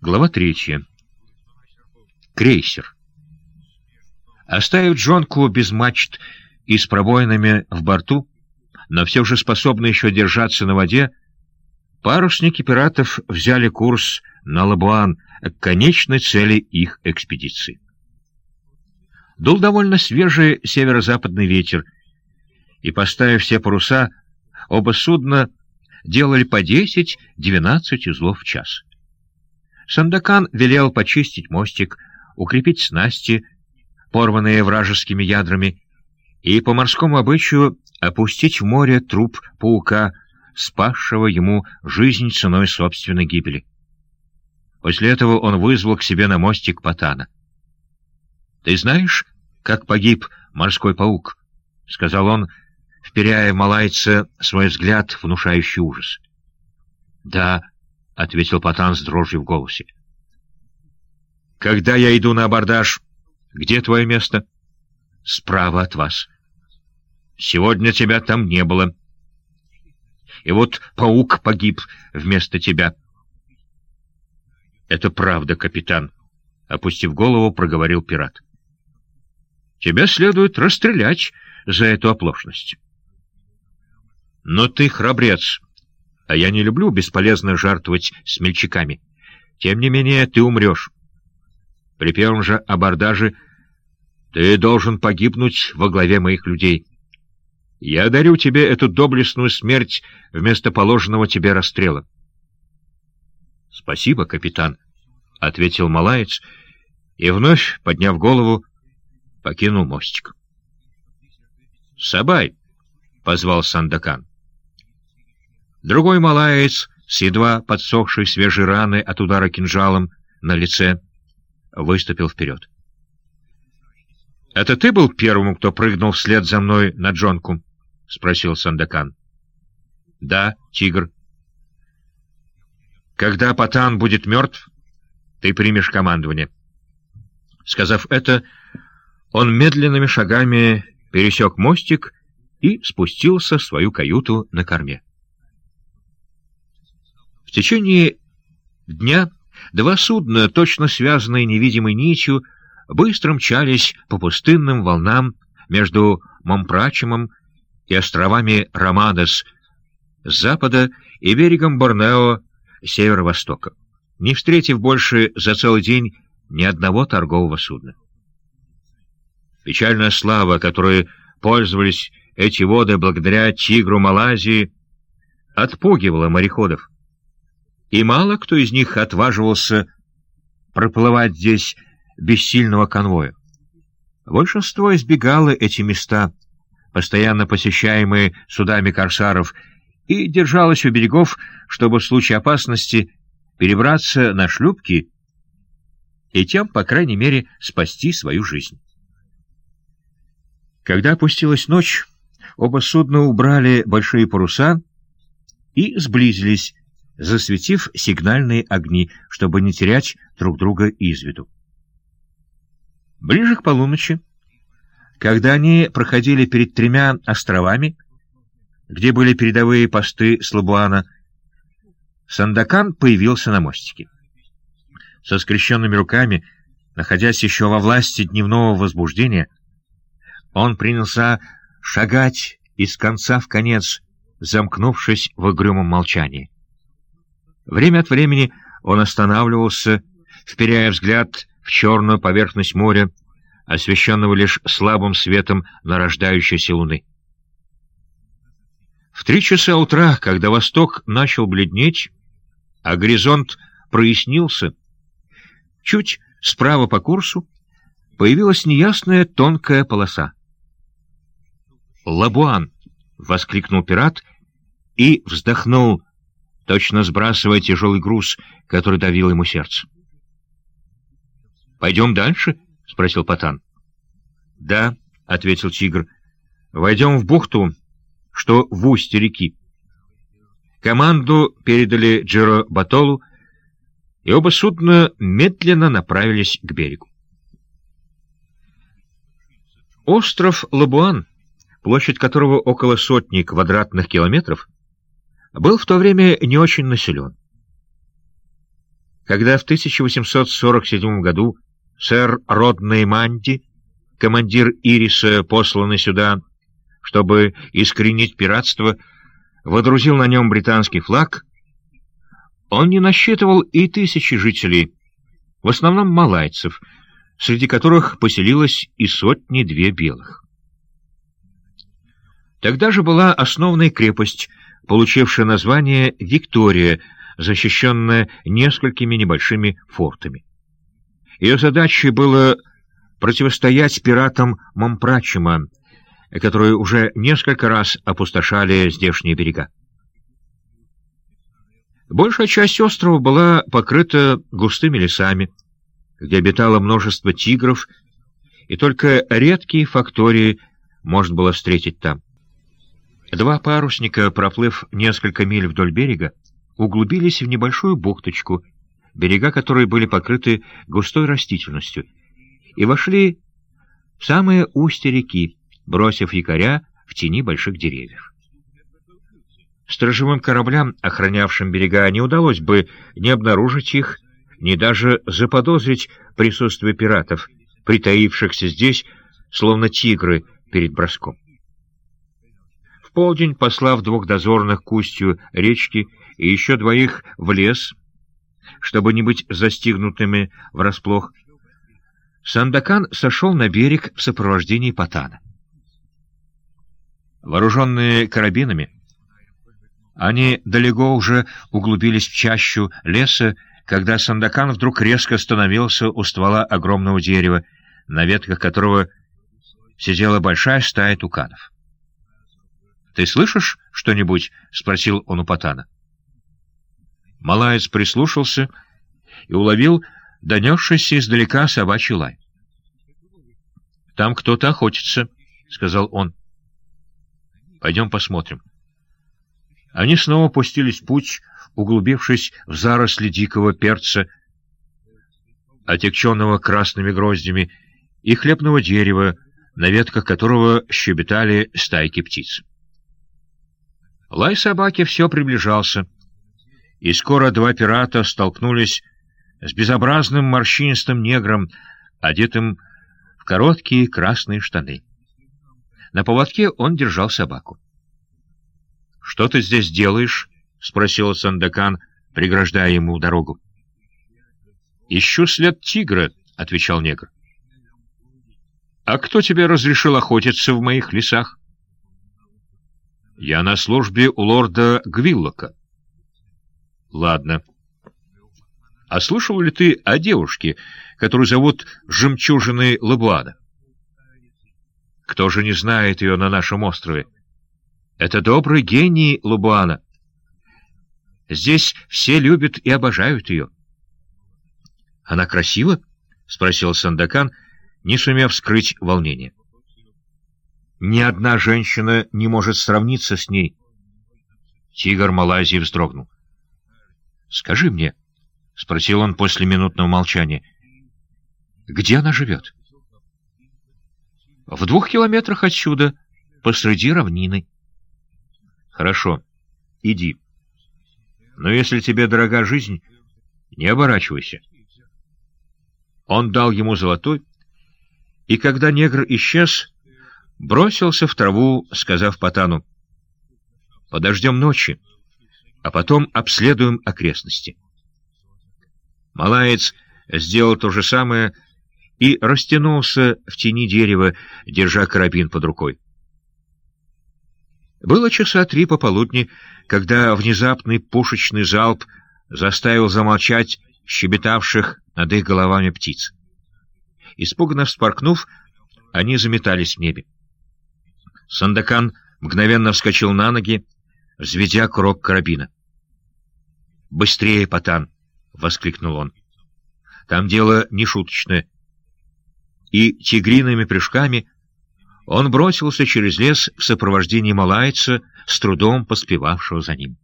Глава третья. Крейсер. Оставив Джонку без мачт и с пробоинами в борту, но все же способны еще держаться на воде, парусники пиратов взяли курс на Лабуан к конечной цели их экспедиции. Дул довольно свежий северо-западный ветер, и, поставив все паруса, оба судна делали по 10-12 узлов в час. Сандакан велел почистить мостик, укрепить снасти, порванные вражескими ядрами, и по морскому обычаю опустить в море труп паука, спасшего ему жизнь ценой собственной гибели. После этого он вызвал к себе на мостик Патана. — Ты знаешь, как погиб морской паук? — сказал он, вперяя малайца свой взгляд, внушающий ужас. — Да, — ответил Патан с дрожью в голосе. — Когда я иду на абордаж, где твое место? — Справа от вас. — Сегодня тебя там не было. И вот паук погиб вместо тебя. — Это правда, капитан, — опустив голову, проговорил пират. — Тебя следует расстрелять за эту оплошность. — Но ты храбрец, — а я не люблю бесполезно жертвовать смельчаками. Тем не менее, ты умрешь. При первом же абордаже ты должен погибнуть во главе моих людей. Я дарю тебе эту доблестную смерть вместо положенного тебе расстрела. — Спасибо, капитан, — ответил малаец, и вновь, подняв голову, покинул мостик. — Сабай! — позвал Сандакан. Другой малаец с едва подсохшей свежей раны от удара кинжалом на лице выступил вперед. — Это ты был первым, кто прыгнул вслед за мной на джонку? — спросил Сандакан. — Да, тигр. — Когда Патан будет мертв, ты примешь командование. Сказав это, он медленными шагами пересек мостик и спустился в свою каюту на корме. В течение дня два судна, точно связанные невидимой нитью, быстро мчались по пустынным волнам между Момпрачемом и островами Ромадос с запада и берегом Борнео северо-востока, не встретив больше за целый день ни одного торгового судна. Печальная слава, которой пользовались эти воды благодаря тигру Малайзии, отпугивала мореходов и мало кто из них отваживался проплывать здесь без сильного конвоя. Большинство избегало эти места, постоянно посещаемые судами корсаров, и держалось у берегов, чтобы в случае опасности перебраться на шлюпки и тем, по крайней мере, спасти свою жизнь. Когда опустилась ночь, оба судна убрали большие паруса и сблизились, засветив сигнальные огни, чтобы не терять друг друга из виду. Ближе к полуночи, когда они проходили перед тремя островами, где были передовые посты Слабуана, Сандакан появился на мостике. Со скрещенными руками, находясь еще во власти дневного возбуждения, он принялся шагать из конца в конец, замкнувшись в угрюмом молчании. Время от времени он останавливался, вперяя взгляд в черную поверхность моря, освещенного лишь слабым светом нарождающейся луны. В три часа утра, когда восток начал бледнеть, а горизонт прояснился, чуть справа по курсу появилась неясная тонкая полоса. «Лабуан!» — воскликнул пират и вздохнул точно сбрасывая тяжелый груз, который давил ему сердце. — Пойдем дальше? — спросил Патан. — Да, — ответил тигр. — Войдем в бухту, что в устье реки. Команду передали Джеро Батолу, и оба судна медленно направились к берегу. Остров Лабуан, площадь которого около сотни квадратных километров, был в то время не очень населен. Когда в 1847 году сэр Родней Манди, командир Ириса, посланный сюда, чтобы искоренить пиратство, водрузил на нем британский флаг, он не насчитывал и тысячи жителей, в основном малайцев, среди которых поселилось и сотни-две белых. Тогда же была основная крепость, получившая название Виктория, защищенная несколькими небольшими фортами. Ее задачей было противостоять пиратам Мампрачима, которые уже несколько раз опустошали здешние берега. Большая часть острова была покрыта густыми лесами, где обитало множество тигров, и только редкие фактории можно было встретить там. Два парусника, проплыв несколько миль вдоль берега, углубились в небольшую бухточку, берега которой были покрыты густой растительностью, и вошли в самое устье реки, бросив якоря в тени больших деревьев. Сторожевым кораблям, охранявшим берега, не удалось бы ни обнаружить их, ни даже заподозрить присутствие пиратов, притаившихся здесь, словно тигры перед броском. Полдень, послав двух дозорных к устью речки и еще двоих в лес, чтобы не быть застигнутыми врасплох, Сандакан сошел на берег в сопровождении Патана. Вооруженные карабинами, они далеко уже углубились в чащу леса, когда Сандакан вдруг резко остановился у ствола огромного дерева, на ветках которого сидела большая стая туканов. «Ты слышишь что-нибудь?» — спросил он у Патана. Малаец прислушался и уловил донесшийся издалека собачий лай. «Там кто-то охотится», — сказал он. «Пойдем посмотрим». Они снова пустились в путь, углубившись в заросли дикого перца, отекченного красными гроздями, и хлебного дерева, на ветках которого щебетали стайки птиц. Лай собаки все приближался, и скоро два пирата столкнулись с безобразным морщинистым негром, одетым в короткие красные штаны. На поводке он держал собаку. «Что ты здесь делаешь?» — спросил Сандакан, преграждая ему дорогу. «Ищу след тигра», — отвечал негр. «А кто тебе разрешил охотиться в моих лесах?» «Я на службе у лорда Гвиллока». «Ладно. А слышал ли ты о девушке, которую зовут Жемчужиной Лабуана?» «Кто же не знает ее на нашем острове?» Это добрый гений Лубуана. Здесь все любят и обожают ее. — Она красива? — спросил Сандакан, не сумев скрыть волнение. — Ни одна женщина не может сравниться с ней. Тигр Малайзии вздрогнул. — Скажи мне, — спросил он после минутного молчания, — где она живет? — В двух километрах отсюда, посреди равнины. Хорошо, иди. Но если тебе дорога жизнь, не оборачивайся. Он дал ему золотой, и когда негр исчез, бросился в траву, сказав Потану, «Подождем ночи, а потом обследуем окрестности». Малаец сделал то же самое и растянулся в тени дерева, держа карабин под рукой. Было часа три пополудни, когда внезапный пушечный залп заставил замолчать щебетавших над их головами птиц. Испуганно вспоркнув, они заметались в небе. Сандакан мгновенно вскочил на ноги, взведя курок карабина. «Быстрее, Потан!» — воскликнул он. «Там дело не шуточное». И тигриными прыжками он бросился через лес в сопровождении малайца, с трудом поспевавшего за ним.